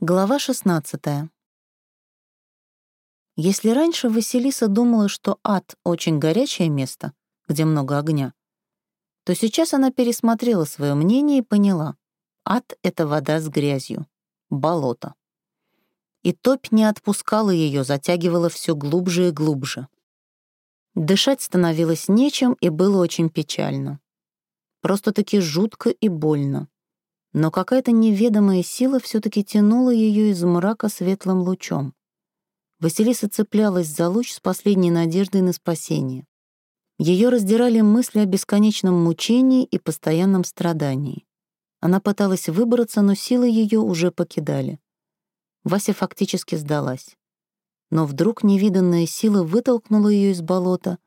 Глава 16. Если раньше Василиса думала, что ад — очень горячее место, где много огня, то сейчас она пересмотрела свое мнение и поняла — ад — это вода с грязью, болото. И топь не отпускала ее, затягивала все глубже и глубже. Дышать становилось нечем, и было очень печально. Просто-таки жутко и больно но какая-то неведомая сила все-таки тянула ее из мрака светлым лучом. Василиса цеплялась за луч с последней надеждой на спасение. Ее раздирали мысли о бесконечном мучении и постоянном страдании. Она пыталась выбраться, но силы ее уже покидали. Вася фактически сдалась. Но вдруг невиданная сила вытолкнула ее из болота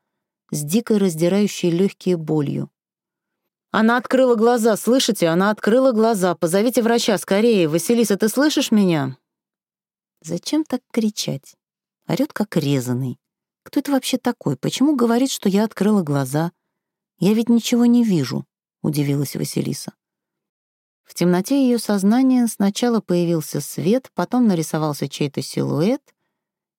с дикой раздирающей легкие болью. Она открыла глаза, слышите? Она открыла глаза. Позовите врача скорее. Василиса, ты слышишь меня? Зачем так кричать? Орёт как резаный. Кто это вообще такой? Почему говорит, что я открыла глаза? Я ведь ничего не вижу, удивилась Василиса. В темноте ее сознания сначала появился свет, потом нарисовался чей-то силуэт,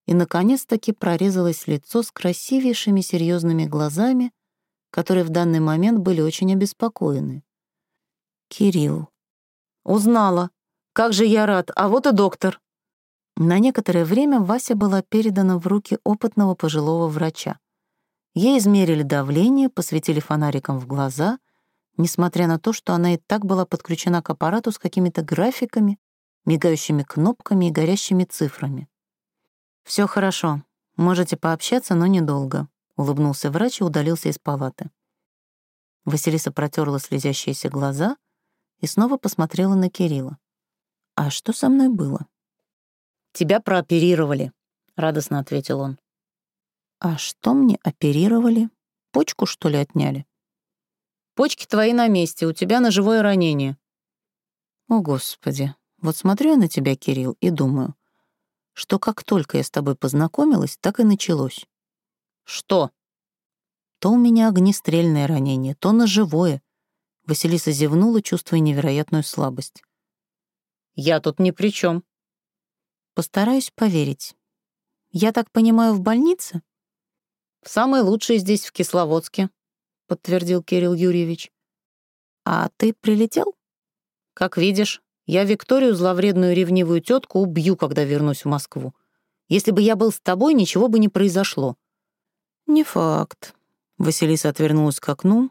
и, наконец-таки, прорезалось лицо с красивейшими серьезными глазами, которые в данный момент были очень обеспокоены. «Кирилл». «Узнала. Как же я рад. А вот и доктор». На некоторое время Вася была передана в руки опытного пожилого врача. Ей измерили давление, посветили фонариком в глаза, несмотря на то, что она и так была подключена к аппарату с какими-то графиками, мигающими кнопками и горящими цифрами. Все хорошо. Можете пообщаться, но недолго. — улыбнулся врач и удалился из палаты. Василиса протерла слезящиеся глаза и снова посмотрела на Кирилла. «А что со мной было?» «Тебя прооперировали», — радостно ответил он. «А что мне оперировали? Почку, что ли, отняли?» «Почки твои на месте, у тебя ножевое ранение». «О, Господи, вот смотрю я на тебя, Кирилл, и думаю, что как только я с тобой познакомилась, так и началось. «Что?» «То у меня огнестрельное ранение, то ножевое». Василиса зевнула, чувствуя невероятную слабость. «Я тут ни при чем. «Постараюсь поверить. Я так понимаю, в больнице?» «Самое лучшее здесь, в Кисловодске», — подтвердил Кирилл Юрьевич. «А ты прилетел?» «Как видишь, я Викторию, зловредную ревнивую тетку, убью, когда вернусь в Москву. Если бы я был с тобой, ничего бы не произошло. «Не факт». Василиса отвернулась к окну.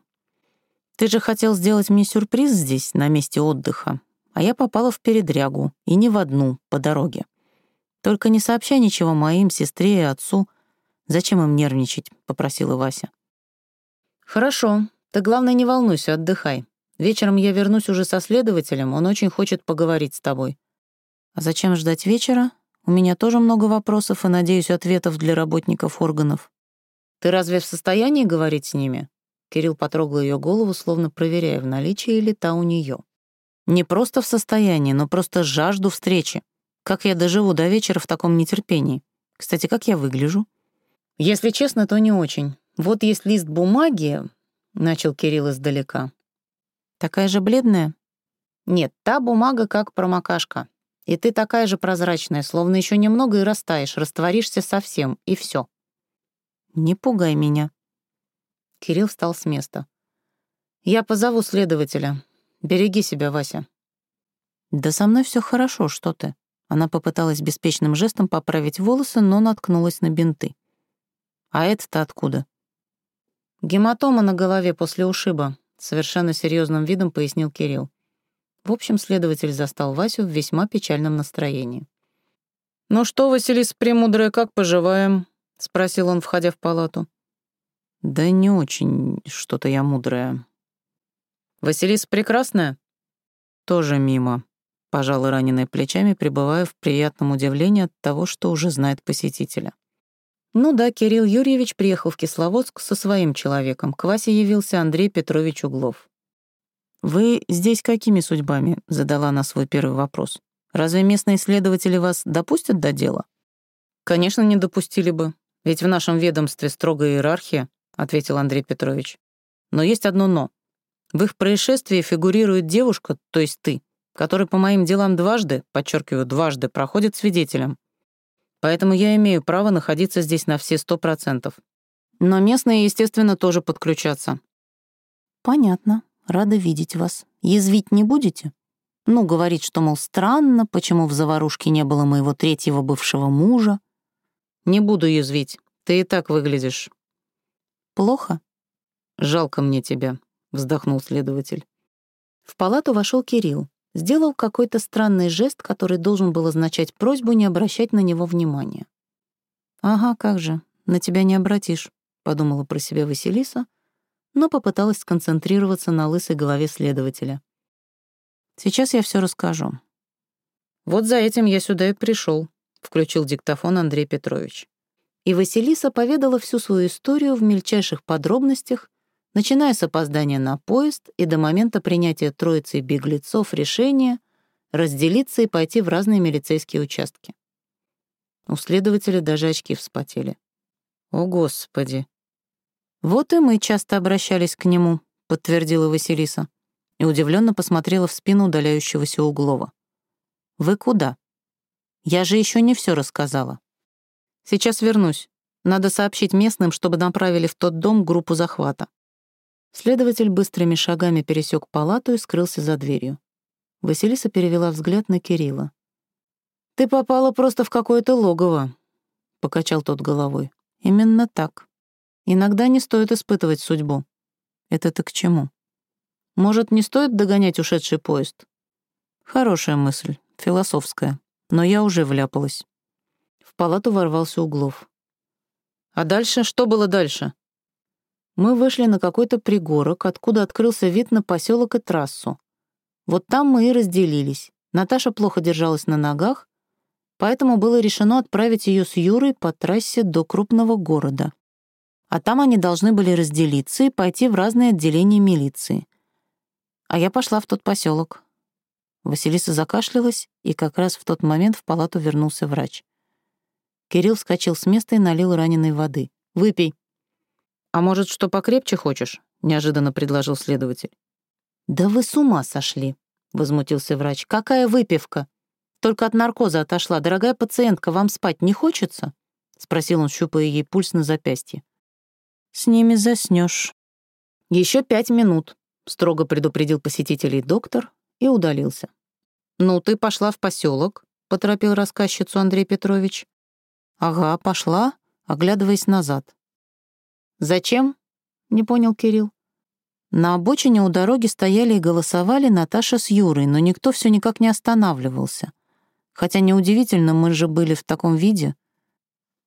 «Ты же хотел сделать мне сюрприз здесь, на месте отдыха, а я попала в передрягу, и не в одну, по дороге. Только не сообщай ничего моим, сестре и отцу. Зачем им нервничать?» — попросила Вася. «Хорошо. Ты, главное, не волнуйся, отдыхай. Вечером я вернусь уже со следователем, он очень хочет поговорить с тобой». «А зачем ждать вечера? У меня тоже много вопросов и, надеюсь, ответов для работников органов». «Ты разве в состоянии говорить с ними?» Кирилл потрогал ее голову, словно проверяя, в наличии ли та у нее. «Не просто в состоянии, но просто жажду встречи. Как я доживу до вечера в таком нетерпении? Кстати, как я выгляжу?» «Если честно, то не очень. Вот есть лист бумаги», — начал Кирилл издалека. «Такая же бледная?» «Нет, та бумага как промокашка. И ты такая же прозрачная, словно еще немного и растаешь, растворишься совсем, и все. Не пугай меня». Кирилл встал с места. «Я позову следователя. Береги себя, Вася». «Да со мной все хорошо, что ты». Она попыталась беспечным жестом поправить волосы, но наткнулась на бинты. «А это-то откуда?» «Гематома на голове после ушиба», — совершенно серьезным видом пояснил Кирилл. В общем, следователь застал Васю в весьма печальном настроении. «Ну что, Василиса Премудрая, как поживаем?» — спросил он, входя в палату. «Да не очень что-то я мудрая». «Василиса прекрасная?» «Тоже мимо», — пожала раненой плечами, пребывая в приятном удивлении от того, что уже знает посетителя. Ну да, Кирилл Юрьевич приехал в Кисловодск со своим человеком. К Васе явился Андрей Петрович Углов. «Вы здесь какими судьбами?» — задала она свой первый вопрос. «Разве местные следователи вас допустят до дела?» «Конечно, не допустили бы. «Ведь в нашем ведомстве строгая иерархия», — ответил Андрей Петрович. «Но есть одно «но». В их происшествии фигурирует девушка, то есть ты, который по моим делам дважды, подчеркиваю, дважды, проходит свидетелем. Поэтому я имею право находиться здесь на все сто процентов. Но местные, естественно, тоже подключатся. Понятно. Рада видеть вас. Язвить не будете? Ну, говорить, что, мол, странно, почему в заварушке не было моего третьего бывшего мужа. Не буду язвить. Ты и так выглядишь. Плохо? Жалко мне тебя, вздохнул следователь. В палату вошел Кирилл. Сделал какой-то странный жест, который должен был означать просьбу не обращать на него внимания. «Ага, как же, на тебя не обратишь», — подумала про себя Василиса, но попыталась сконцентрироваться на лысой голове следователя. «Сейчас я все расскажу». «Вот за этим я сюда и пришел, включил диктофон Андрей Петрович. И Василиса поведала всю свою историю в мельчайших подробностях, начиная с опоздания на поезд и до момента принятия троицы беглецов решения разделиться и пойти в разные милицейские участки. У следователя даже очки вспотели. «О, Господи!» «Вот и мы часто обращались к нему», — подтвердила Василиса и удивленно посмотрела в спину удаляющегося Углова. «Вы куда? Я же еще не все рассказала». «Сейчас вернусь. Надо сообщить местным, чтобы направили в тот дом группу захвата». Следователь быстрыми шагами пересек палату и скрылся за дверью. Василиса перевела взгляд на Кирилла. «Ты попала просто в какое-то логово», — покачал тот головой. «Именно так. Иногда не стоит испытывать судьбу. Это-то к чему? Может, не стоит догонять ушедший поезд? Хорошая мысль, философская, но я уже вляпалась». В палату ворвался Углов. «А дальше? Что было дальше?» Мы вышли на какой-то пригорок, откуда открылся вид на поселок и трассу. Вот там мы и разделились. Наташа плохо держалась на ногах, поэтому было решено отправить ее с Юрой по трассе до крупного города. А там они должны были разделиться и пойти в разные отделения милиции. А я пошла в тот поселок. Василиса закашлялась, и как раз в тот момент в палату вернулся врач. Кирилл вскочил с места и налил раненой воды. «Выпей», «А может, что покрепче хочешь?» — неожиданно предложил следователь. «Да вы с ума сошли!» — возмутился врач. «Какая выпивка? Только от наркоза отошла. Дорогая пациентка, вам спать не хочется?» — спросил он, щупая ей пульс на запястье. «С ними заснешь. Еще пять минут», — строго предупредил посетителей доктор и удалился. «Ну, ты пошла в поселок, поторопил рассказчицу Андрей Петрович. «Ага, пошла», оглядываясь назад. «Зачем?» — не понял Кирилл. На обочине у дороги стояли и голосовали Наташа с Юрой, но никто все никак не останавливался. Хотя неудивительно, мы же были в таком виде.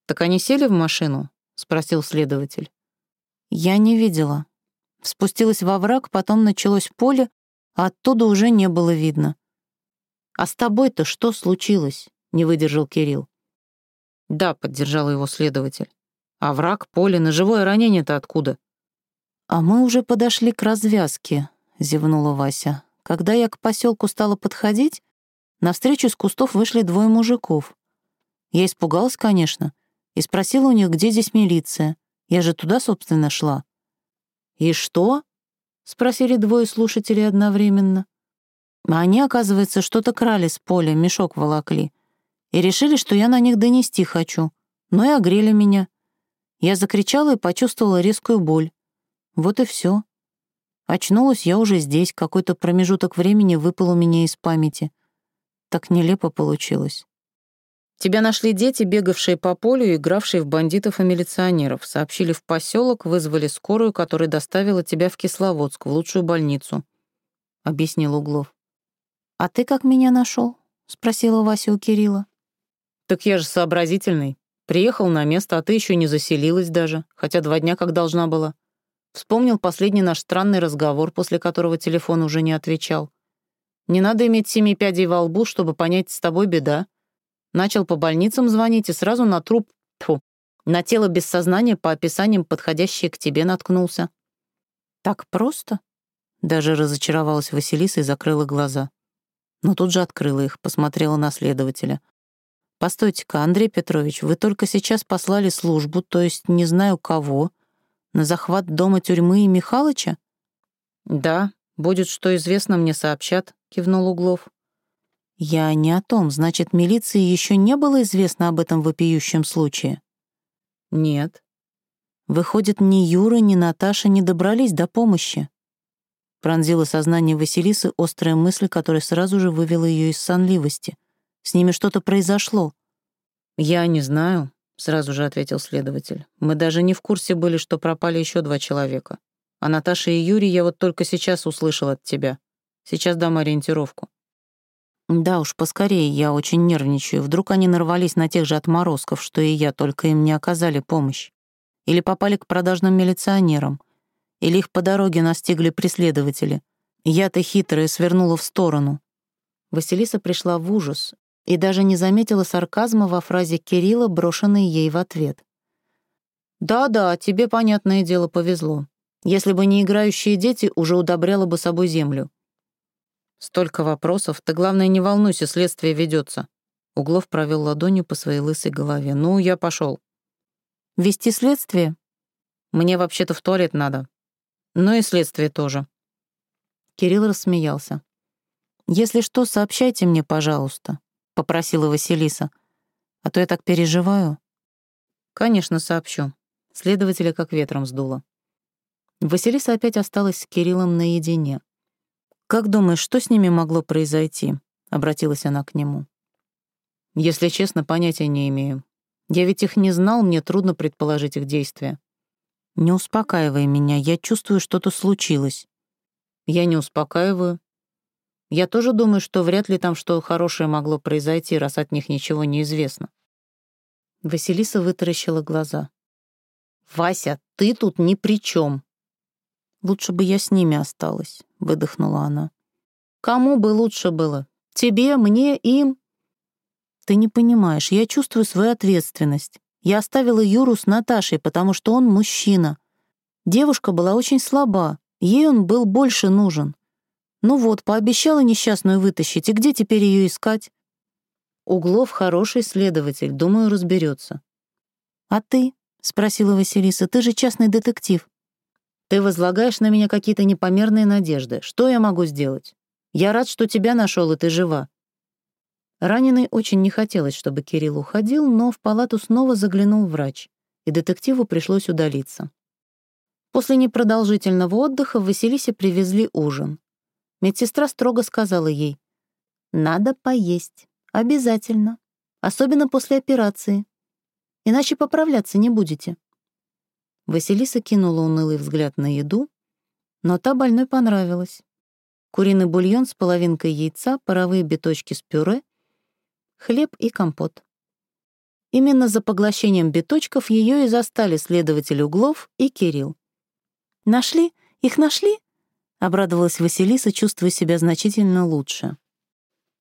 «Так они сели в машину?» — спросил следователь. «Я не видела. Спустилась во враг, потом началось поле, а оттуда уже не было видно». «А с тобой-то что случилось?» — не выдержал Кирилл. «Да», — поддержал его следователь. А враг, поле, ножевое ранение-то откуда? А мы уже подошли к развязке, зевнула Вася. Когда я к поселку стала подходить, навстречу с кустов вышли двое мужиков. Я испугалась, конечно, и спросила у них, где здесь милиция. Я же туда, собственно, шла. «И что?» — спросили двое слушателей одновременно. А они, оказывается, что-то крали с поля, мешок волокли. И решили, что я на них донести хочу. Но и огрели меня. Я закричала и почувствовала резкую боль. Вот и все. Очнулась я уже здесь, какой-то промежуток времени выпал у меня из памяти. Так нелепо получилось. Тебя нашли дети, бегавшие по полю и игравшие в бандитов и милиционеров. Сообщили в поселок, вызвали скорую, которая доставила тебя в Кисловодск, в лучшую больницу», — объяснил Углов. «А ты как меня нашел? спросила Вася у Кирилла. «Так я же сообразительный. Приехал на место, а ты еще не заселилась даже, хотя два дня как должна была. Вспомнил последний наш странный разговор, после которого телефон уже не отвечал. Не надо иметь семи пядей во лбу, чтобы понять, с тобой беда. Начал по больницам звонить и сразу на труп, тьфу, на тело без сознания по описаниям, подходящее к тебе, наткнулся. Так просто? Даже разочаровалась Василиса и закрыла глаза. Но тут же открыла их, посмотрела на следователя. «Постойте-ка, Андрей Петрович, вы только сейчас послали службу, то есть не знаю кого, на захват дома тюрьмы и Михалыча?» «Да, будет что известно, мне сообщат», — кивнул Углов. Я не о том, значит, милиции еще не было известно об этом вопиющем случае? Нет. Выходит, ни Юра, ни Наташа не добрались до помощи. Пронзила сознание Василисы острая мысль, которая сразу же вывела ее из сонливости. С ними что-то произошло. «Я не знаю», — сразу же ответил следователь. «Мы даже не в курсе были, что пропали еще два человека. А Наташа и Юрий я вот только сейчас услышал от тебя. Сейчас дам ориентировку». «Да уж, поскорее, я очень нервничаю. Вдруг они нарвались на тех же отморозков, что и я, только им не оказали помощь. Или попали к продажным милиционерам. Или их по дороге настигли преследователи. Я-то хитрая свернула в сторону». Василиса пришла в ужас и даже не заметила сарказма во фразе Кирилла, брошенной ей в ответ. «Да-да, тебе, понятное дело, повезло. Если бы не играющие дети, уже удобряла бы собой землю». «Столько вопросов. Ты, главное, не волнуйся, следствие ведется. Углов провел ладонью по своей лысой голове. «Ну, я пошел. «Вести следствие?» «Мне вообще-то в туалет надо. Ну и следствие тоже». Кирилл рассмеялся. «Если что, сообщайте мне, пожалуйста», — попросила Василиса. «А то я так переживаю». «Конечно, сообщу». Следователя как ветром сдуло. Василиса опять осталась с Кириллом наедине. «Как думаешь, что с ними могло произойти?» — обратилась она к нему. «Если честно, понятия не имею. Я ведь их не знал, мне трудно предположить их действия». «Не успокаивай меня, я чувствую, что-то случилось». «Я не успокаиваю. Я тоже думаю, что вряд ли там что хорошее могло произойти, раз от них ничего не известно». Василиса вытаращила глаза. «Вася, ты тут ни при чем. «Лучше бы я с ними осталась», — выдохнула она. «Кому бы лучше было? Тебе, мне, им?» «Ты не понимаешь, я чувствую свою ответственность. Я оставила Юру с Наташей, потому что он мужчина. Девушка была очень слаба, ей он был больше нужен. Ну вот, пообещала несчастную вытащить, и где теперь ее искать? Углов хороший следователь, думаю, разберется. А ты? спросила Василиса. Ты же частный детектив. Ты возлагаешь на меня какие-то непомерные надежды. Что я могу сделать? Я рад, что тебя нашел, и ты жива. Раненый очень не хотелось, чтобы Кирилл уходил, но в палату снова заглянул врач, и детективу пришлось удалиться. После непродолжительного отдыха Василисе привезли ужин. Медсестра строго сказала ей, «Надо поесть. Обязательно. Особенно после операции. Иначе поправляться не будете». Василиса кинула унылый взгляд на еду, но та больной понравилась. Куриный бульон с половинкой яйца, паровые биточки с пюре, хлеб и компот. Именно за поглощением биточков ее и застали следователь Углов и Кирилл. «Нашли? Их нашли?» — обрадовалась Василиса, чувствуя себя значительно лучше.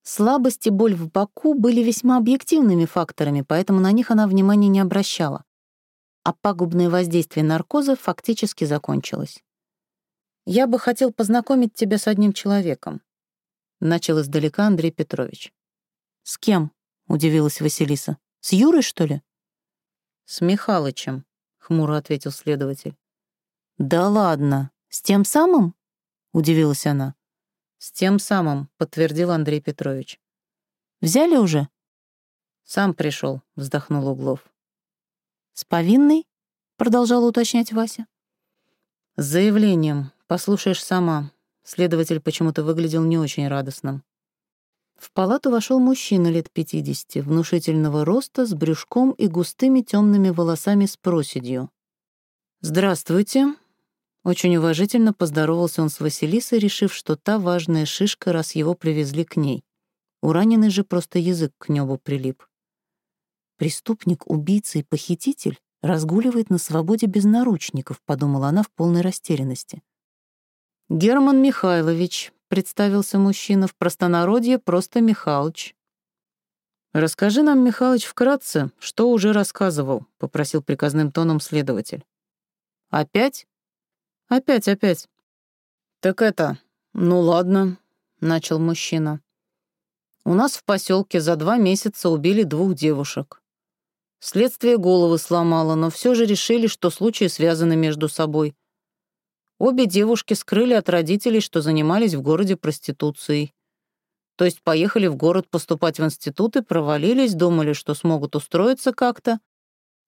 Слабость и боль в боку были весьма объективными факторами, поэтому на них она внимания не обращала. А пагубное воздействие наркоза фактически закончилось. «Я бы хотел познакомить тебя с одним человеком», — начал издалека Андрей Петрович. «С кем?» — удивилась Василиса. «С Юрой, что ли?» «С Михалычем», — хмуро ответил следователь. «Да ладно, с тем самым?» — удивилась она. «С тем самым», — подтвердил Андрей Петрович. «Взяли уже?» «Сам пришел, вздохнул Углов. «С повинной?» — продолжала уточнять Вася. «С заявлением. Послушаешь сама». Следователь почему-то выглядел не очень радостным. В палату вошел мужчина лет 50, внушительного роста, с брюшком и густыми темными волосами с проседью. «Здравствуйте». Очень уважительно поздоровался он с Василисой, решив, что та важная шишка, раз его привезли к ней. У раненой же просто язык к небу прилип. «Преступник, убийца и похититель разгуливает на свободе без наручников», — подумала она в полной растерянности. «Герман Михайлович», — представился мужчина в простонародье, просто Михалыч. «Расскажи нам, Михалыч, вкратце, что уже рассказывал», — попросил приказным тоном следователь. «Опять?» «Опять, опять». «Так это... Ну ладно», — начал мужчина. «У нас в поселке за два месяца убили двух девушек. Следствие головы сломало, но все же решили, что случаи связаны между собой. Обе девушки скрыли от родителей, что занимались в городе проституцией. То есть поехали в город поступать в институт и провалились, думали, что смогут устроиться как-то.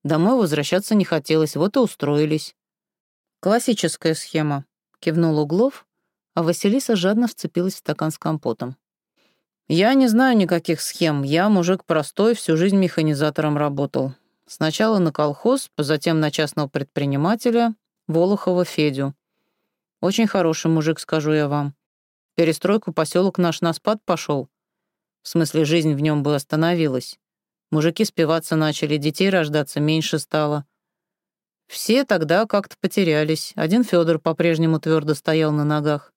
Домой возвращаться не хотелось, вот и устроились. Классическая схема, кивнул Углов, а Василиса жадно вцепилась в стакан с компотом. «Я не знаю никаких схем. Я мужик простой, всю жизнь механизатором работал. Сначала на колхоз, затем на частного предпринимателя, Волохова Федю. Очень хороший мужик, скажу я вам. Перестройку поселок наш на спад пошел. В смысле, жизнь в нем бы остановилась. Мужики спиваться начали, детей рождаться меньше стало. Все тогда как-то потерялись. Один Федор по-прежнему твердо стоял на ногах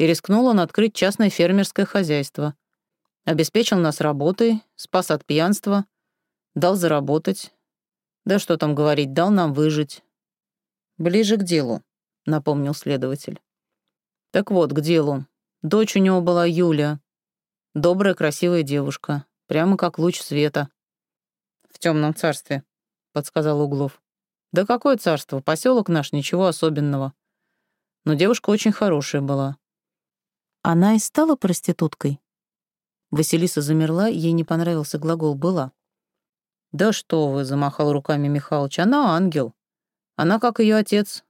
и рискнул он открыть частное фермерское хозяйство. Обеспечил нас работой, спас от пьянства, дал заработать. Да что там говорить, дал нам выжить. «Ближе к делу», — напомнил следователь. «Так вот, к делу. Дочь у него была Юля. Добрая, красивая девушка, прямо как луч света». «В темном царстве», — подсказал Углов. «Да какое царство? Поселок наш, ничего особенного. Но девушка очень хорошая была. Она и стала проституткой? Василиса замерла, ей не понравился глагол «была». «Да что вы», — замахал руками Михалыч, — «она ангел. Она как ее отец.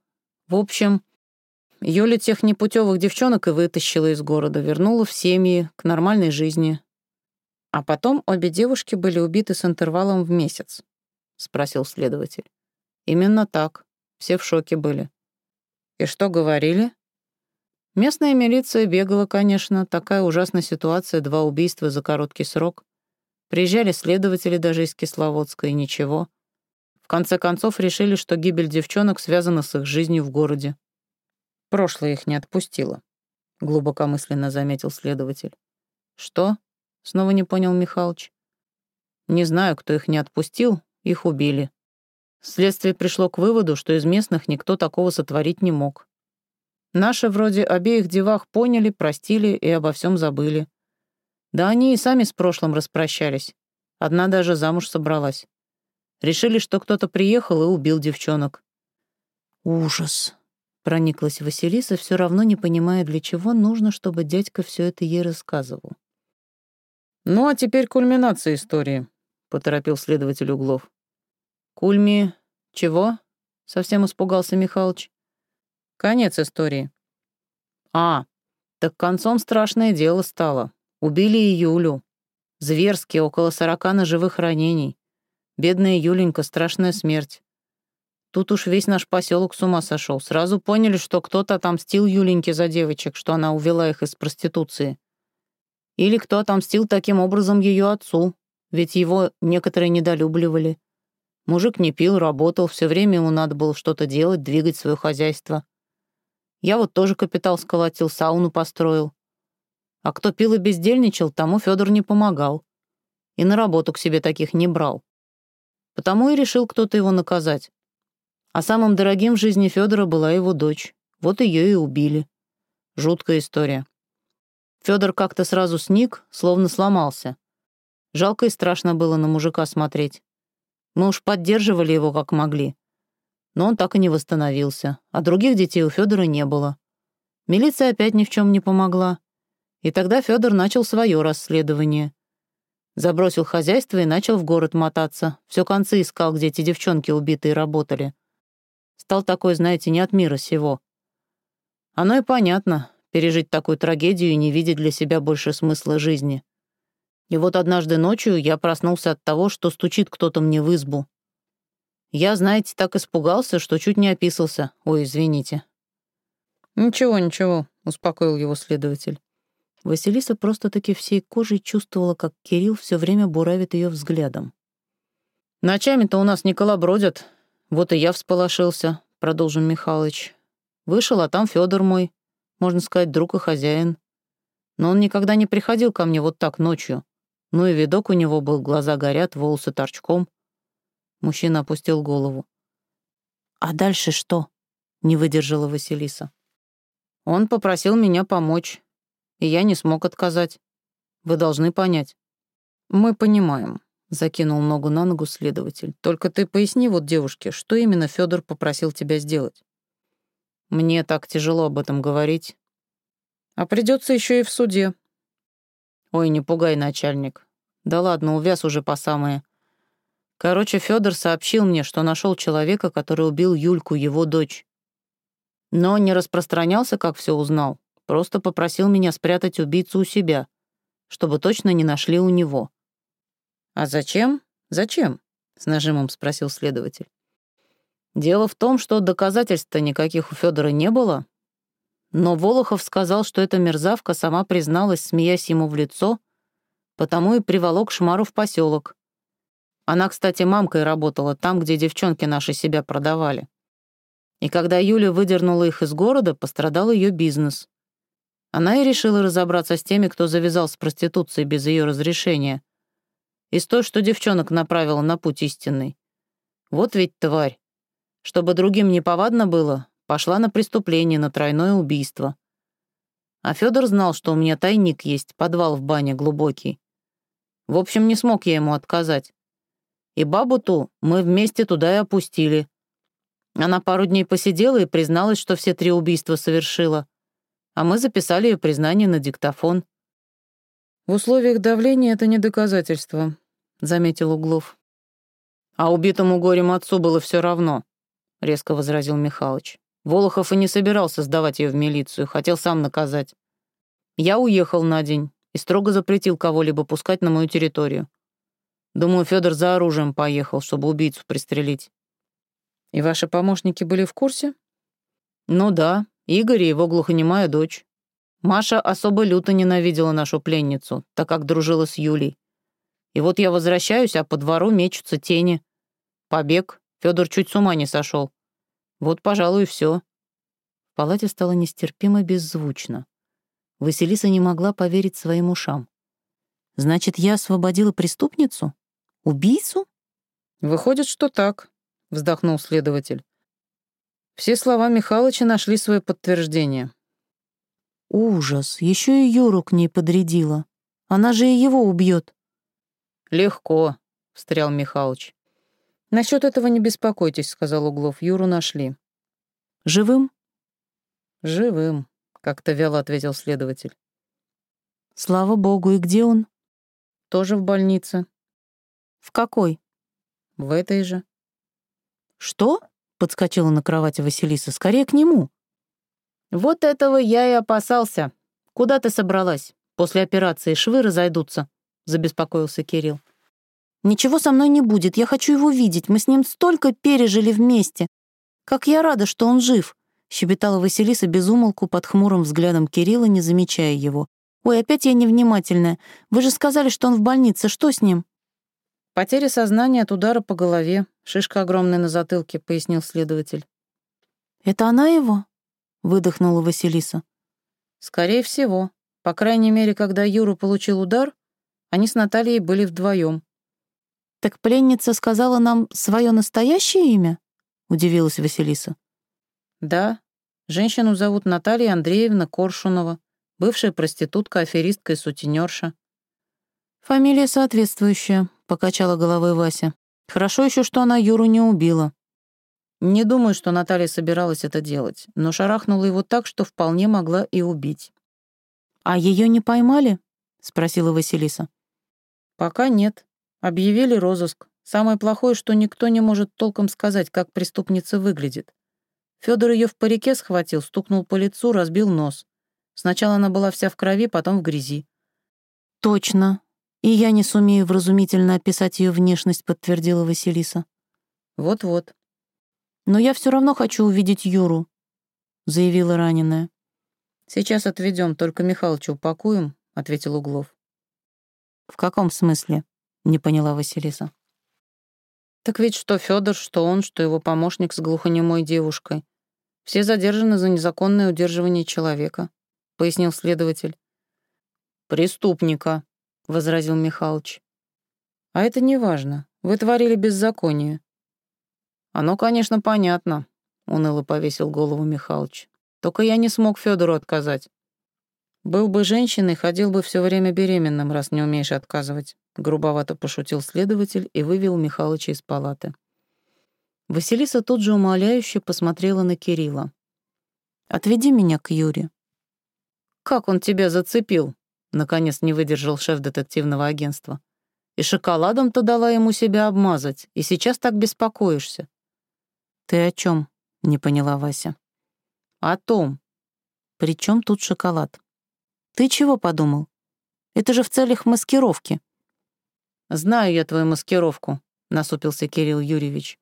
В общем, Юля тех непутевых девчонок и вытащила из города, вернула в семьи, к нормальной жизни. А потом обе девушки были убиты с интервалом в месяц», — спросил следователь. «Именно так. Все в шоке были». «И что говорили?» Местная милиция бегала, конечно, такая ужасная ситуация, два убийства за короткий срок. Приезжали следователи даже из Кисловодска, и ничего. В конце концов решили, что гибель девчонок связана с их жизнью в городе. Прошлое их не отпустило, глубокомысленно заметил следователь. Что? Снова не понял Михалыч. Не знаю, кто их не отпустил, их убили. Следствие пришло к выводу, что из местных никто такого сотворить не мог. Наши вроде обеих девах поняли, простили и обо всем забыли. Да они и сами с прошлым распрощались. Одна даже замуж собралась. Решили, что кто-то приехал и убил девчонок. «Ужас!» — прониклась Василиса, все равно не понимая, для чего нужно, чтобы дядька все это ей рассказывал. «Ну, а теперь кульминация истории», — поторопил следователь Углов. «Кульми... чего?» — совсем испугался Михалыч. Конец истории. А, так концом страшное дело стало. Убили и Юлю. Зверски, около сорока ножевых ранений. Бедная Юленька, страшная смерть. Тут уж весь наш поселок с ума сошел. Сразу поняли, что кто-то отомстил Юленьке за девочек, что она увела их из проституции. Или кто отомстил таким образом ее отцу, ведь его некоторые недолюбливали. Мужик не пил, работал, все время ему надо было что-то делать, двигать свое хозяйство. Я вот тоже капитал сколотил, сауну построил. А кто пил и бездельничал, тому Федор не помогал. И на работу к себе таких не брал. Потому и решил кто-то его наказать. А самым дорогим в жизни Федора была его дочь. Вот ее и убили. Жуткая история. Федор как-то сразу сник, словно сломался. Жалко и страшно было на мужика смотреть. Мы уж поддерживали его как могли но он так и не восстановился, а других детей у Федора не было. Милиция опять ни в чем не помогла. И тогда Федор начал свое расследование. Забросил хозяйство и начал в город мотаться. Все концы искал, где эти девчонки убитые работали. Стал такой, знаете, не от мира сего. Оно и понятно, пережить такую трагедию и не видеть для себя больше смысла жизни. И вот однажды ночью я проснулся от того, что стучит кто-то мне в избу. Я, знаете, так испугался, что чуть не описался. Ой, извините». «Ничего, ничего», — успокоил его следователь. Василиса просто-таки всей кожей чувствовала, как Кирилл все время буравит ее взглядом. «Ночами-то у нас не колобродят. Вот и я всполошился», — продолжил Михалыч. «Вышел, а там Федор мой, можно сказать, друг и хозяин. Но он никогда не приходил ко мне вот так ночью. Ну и видок у него был, глаза горят, волосы торчком. Мужчина опустил голову. «А дальше что?» — не выдержала Василиса. «Он попросил меня помочь, и я не смог отказать. Вы должны понять». «Мы понимаем», — закинул ногу на ногу следователь. «Только ты поясни вот девушке, что именно Федор попросил тебя сделать». «Мне так тяжело об этом говорить. А придется еще и в суде. Ой, не пугай, начальник. Да ладно, увяз уже по самое. Короче, Федор сообщил мне, что нашел человека, который убил Юльку, его дочь. Но не распространялся, как все узнал. Просто попросил меня спрятать убийцу у себя, чтобы точно не нашли у него. «А зачем? Зачем?» — с нажимом спросил следователь. «Дело в том, что доказательств-то никаких у Федора не было, но Волохов сказал, что эта мерзавка сама призналась, смеясь ему в лицо, потому и приволок Шмару в поселок. Она, кстати, мамкой работала там, где девчонки наши себя продавали. И когда Юля выдернула их из города, пострадал ее бизнес. Она и решила разобраться с теми, кто завязал с проституцией без ее разрешения. И с той, что девчонок направила на путь истинный. Вот ведь тварь. Чтобы другим не повадно было, пошла на преступление, на тройное убийство. А Федор знал, что у меня тайник есть, подвал в бане глубокий. В общем, не смог я ему отказать. И бабу ту мы вместе туда и опустили. Она пару дней посидела и призналась, что все три убийства совершила. А мы записали ее признание на диктофон. «В условиях давления это не доказательство», — заметил Углов. «А убитому горем отцу было все равно», — резко возразил Михалыч. Волохов и не собирался сдавать ее в милицию, хотел сам наказать. Я уехал на день и строго запретил кого-либо пускать на мою территорию. Думаю, Федор за оружием поехал, чтобы убийцу пристрелить. И ваши помощники были в курсе? Ну да, Игорь и его глухонемая дочь. Маша особо люто ненавидела нашу пленницу, так как дружила с Юлей. И вот я возвращаюсь, а по двору мечутся тени. Побег. Федор чуть с ума не сошел. Вот, пожалуй, и все. В палате стало нестерпимо беззвучно. Василиса не могла поверить своим ушам. «Значит, я освободила преступницу? Убийцу?» «Выходит, что так», — вздохнул следователь. Все слова Михалыча нашли свое подтверждение. «Ужас! Еще и Юру к ней подрядила. Она же и его убьет. «Легко», — встрял Михалыч. «Насчет этого не беспокойтесь», — сказал Углов. «Юру нашли». «Живым?» «Живым», — как-то вяло ответил следователь. «Слава богу, и где он?» «Тоже в больнице». «В какой?» «В этой же». «Что?» — подскочила на кровати Василиса. «Скорее к нему». «Вот этого я и опасался. Куда ты собралась? После операции швы разойдутся», — забеспокоился Кирилл. Ничего со мной не будет, я хочу его видеть, мы с ним столько пережили вместе. Как я рада, что он жив!» — щебетала Василиса безумолку под хмурым взглядом Кирилла, не замечая его. «Ой, опять я невнимательная. Вы же сказали, что он в больнице. Что с ним?» «Потеря сознания от удара по голове. Шишка огромная на затылке», — пояснил следователь. «Это она его?» — выдохнула Василиса. «Скорее всего. По крайней мере, когда Юра получил удар, они с Натальей были вдвоем. «Так пленница сказала нам свое настоящее имя?» — удивилась Василиса. «Да. Женщину зовут Наталья Андреевна Коршунова, бывшая проститутка, аферистка и сутенерша». «Фамилия соответствующая», — покачала головой Вася. «Хорошо еще, что она Юру не убила». Не думаю, что Наталья собиралась это делать, но шарахнула его так, что вполне могла и убить. «А ее не поймали?» — спросила Василиса. «Пока нет. Объявили розыск. Самое плохое, что никто не может толком сказать, как преступница выглядит. Федор ее в парике схватил, стукнул по лицу, разбил нос. Сначала она была вся в крови, потом в грязи. «Точно. И я не сумею вразумительно описать ее внешность», — подтвердила Василиса. «Вот-вот». «Но я все равно хочу увидеть Юру», — заявила раненая. «Сейчас отведем, только Михалыча упакуем», — ответил Углов. «В каком смысле?» — не поняла Василиса. «Так ведь что Федор, что он, что его помощник с глухонемой девушкой. Все задержаны за незаконное удерживание человека», — пояснил следователь. «Преступника», — возразил Михалыч. «А это не важно. Вы творили беззаконие». «Оно, конечно, понятно», — уныло повесил голову Михалыч. «Только я не смог Федору отказать. Был бы женщиной, ходил бы все время беременным, раз не умеешь отказывать. Грубовато пошутил следователь и вывел Михалыча из палаты. Василиса тут же умоляюще посмотрела на Кирилла. «Отведи меня к Юре». «Как он тебя зацепил?» — наконец не выдержал шеф детективного агентства. «И шоколадом-то дала ему себя обмазать, и сейчас так беспокоишься». «Ты о чем? не поняла Вася. «О том». «При чем тут шоколад? Ты чего подумал? Это же в целях маскировки». «Знаю я твою маскировку», — насупился Кирилл Юрьевич.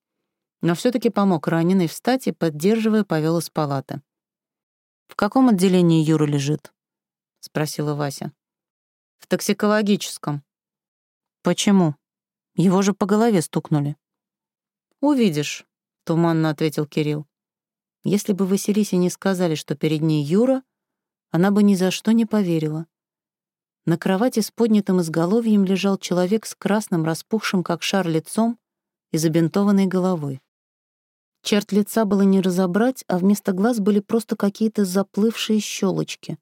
Но все таки помог раненой встать и, поддерживая, повел из палаты. «В каком отделении Юра лежит?» — спросила Вася. «В токсикологическом». «Почему? Его же по голове стукнули». «Увидишь», — туманно ответил Кирилл. Если бы Василисе не сказали, что перед ней Юра, она бы ни за что не поверила. На кровати с поднятым изголовьем лежал человек с красным, распухшим, как шар, лицом и забинтованной головой. Черт лица было не разобрать, а вместо глаз были просто какие-то заплывшие щелочки.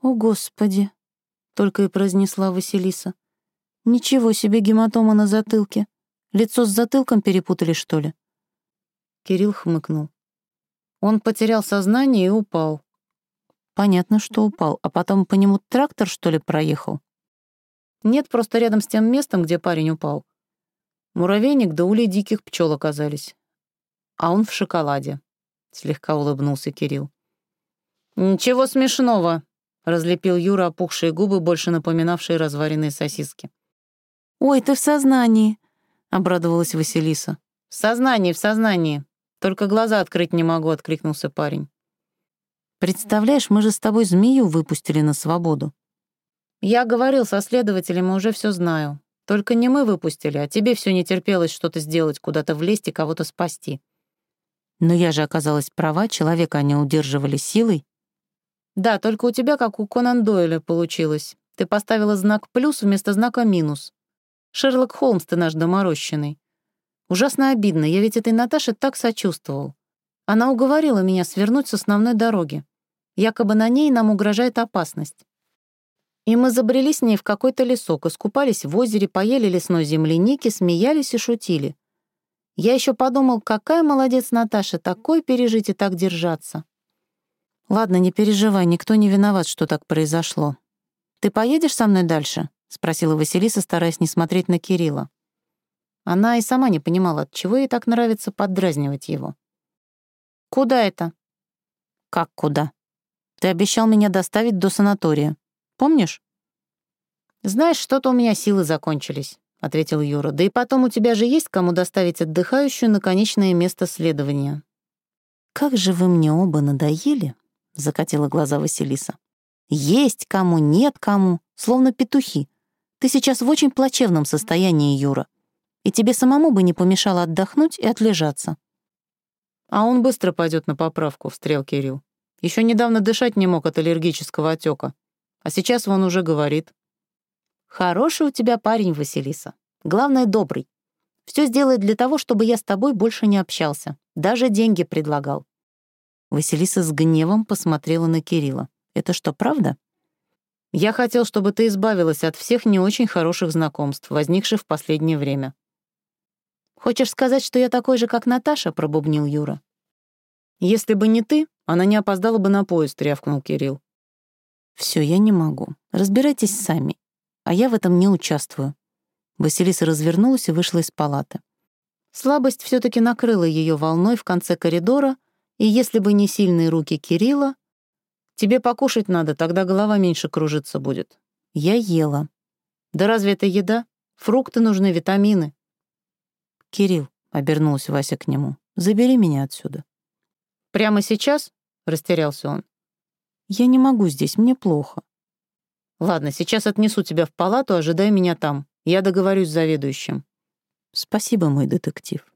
«О, Господи!» — только и произнесла Василиса. «Ничего себе гематома на затылке! Лицо с затылком перепутали, что ли?» Кирилл хмыкнул. Он потерял сознание и упал. Понятно, что упал, а потом по нему трактор, что ли, проехал? Нет, просто рядом с тем местом, где парень упал. Муравейник да улей диких пчел оказались. А он в шоколаде. Слегка улыбнулся Кирилл. «Ничего смешного», — разлепил Юра опухшие губы, больше напоминавшие разваренные сосиски. «Ой, ты в сознании», — обрадовалась Василиса. «В сознании, в сознании. Только глаза открыть не могу», — откликнулся парень. «Представляешь, мы же с тобой змею выпустили на свободу». «Я говорил со следователем и уже все знаю. Только не мы выпустили, а тебе все не терпелось что-то сделать, куда-то влезть и кого-то спасти». «Но я же оказалась права, человека они удерживали силой». Да, только у тебя, как у Конан Дойля, получилось. Ты поставила знак «плюс» вместо знака «минус». Шерлок Холмс ты наш доморощенный. Ужасно обидно, я ведь этой Наташе так сочувствовал. Она уговорила меня свернуть с основной дороги. Якобы на ней нам угрожает опасность. И мы забрели с ней в какой-то лесок, искупались в озере, поели лесной земляники, смеялись и шутили. Я еще подумал, какая молодец Наташа, такой пережить и так держаться. «Ладно, не переживай, никто не виноват, что так произошло. Ты поедешь со мной дальше?» — спросила Василиса, стараясь не смотреть на Кирилла. Она и сама не понимала, от чего ей так нравится поддразнивать его. «Куда это?» «Как куда? Ты обещал меня доставить до санатория. Помнишь?» «Знаешь, что-то у меня силы закончились», — ответил Юра. «Да и потом у тебя же есть кому доставить отдыхающую на конечное место следования». «Как же вы мне оба надоели!» — закатила глаза Василиса. «Есть кому, нет кому, словно петухи. Ты сейчас в очень плачевном состоянии, Юра, и тебе самому бы не помешало отдохнуть и отлежаться». «А он быстро пойдет на поправку», — встрел Кирилл. Еще недавно дышать не мог от аллергического отека, а сейчас он уже говорит. «Хороший у тебя парень, Василиса. Главное, добрый. Все сделает для того, чтобы я с тобой больше не общался. Даже деньги предлагал. Василиса с гневом посмотрела на Кирилла. «Это что, правда?» «Я хотел, чтобы ты избавилась от всех не очень хороших знакомств, возникших в последнее время». «Хочешь сказать, что я такой же, как Наташа?» — пробубнил Юра. «Если бы не ты, она не опоздала бы на поезд», — рявкнул Кирилл. Все, я не могу. Разбирайтесь сами. А я в этом не участвую». Василиса развернулась и вышла из палаты. Слабость все таки накрыла ее волной в конце коридора, и если бы не сильные руки Кирилла, тебе покушать надо, тогда голова меньше кружиться будет. Я ела. Да разве это еда? Фрукты нужны, витамины. Кирилл, — обернулась Вася к нему, — забери меня отсюда. Прямо сейчас? — растерялся он. Я не могу здесь, мне плохо. Ладно, сейчас отнесу тебя в палату, ожидай меня там. Я договорюсь с заведующим. Спасибо, мой детектив.